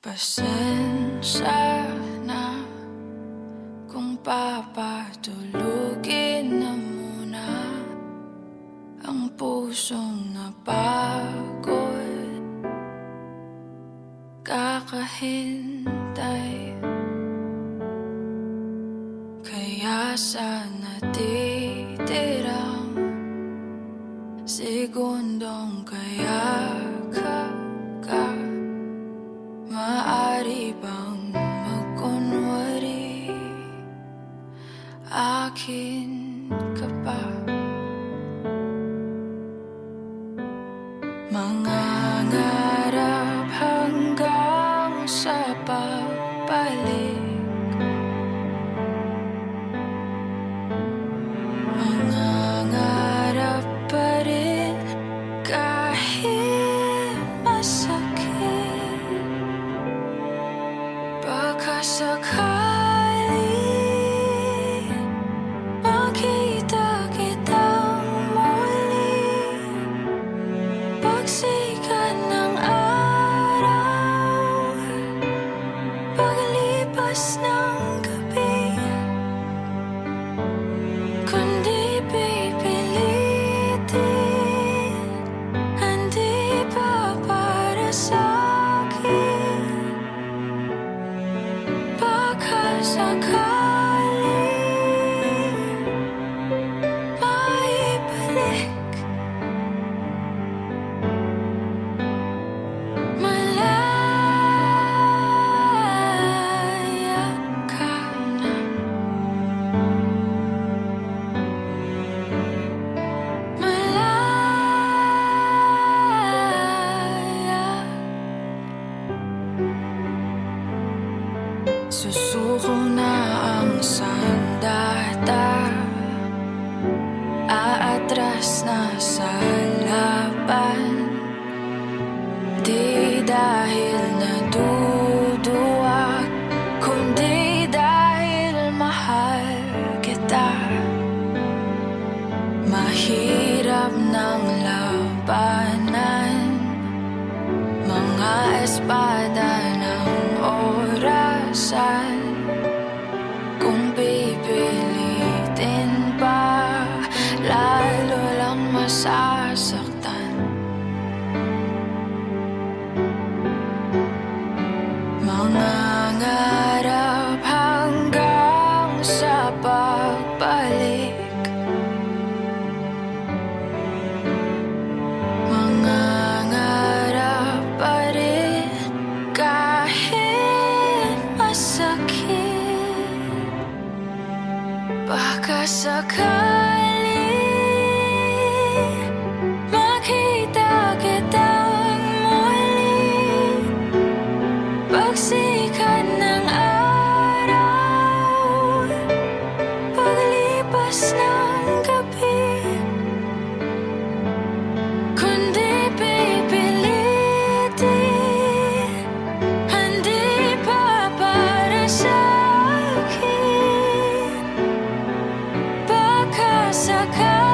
Pasensya na kung papatulugin na muna ang pusong napagod kakahintay. Kaya sa natitirang segundong kaya Akin ka pa Mangangarap Susuko na ang sandata Aatras na sa laban. Di dahil naduduwag Kundi dahil mahal kita. Mahirap ng labanan. Mga espada ng Bakasaka. Corsica.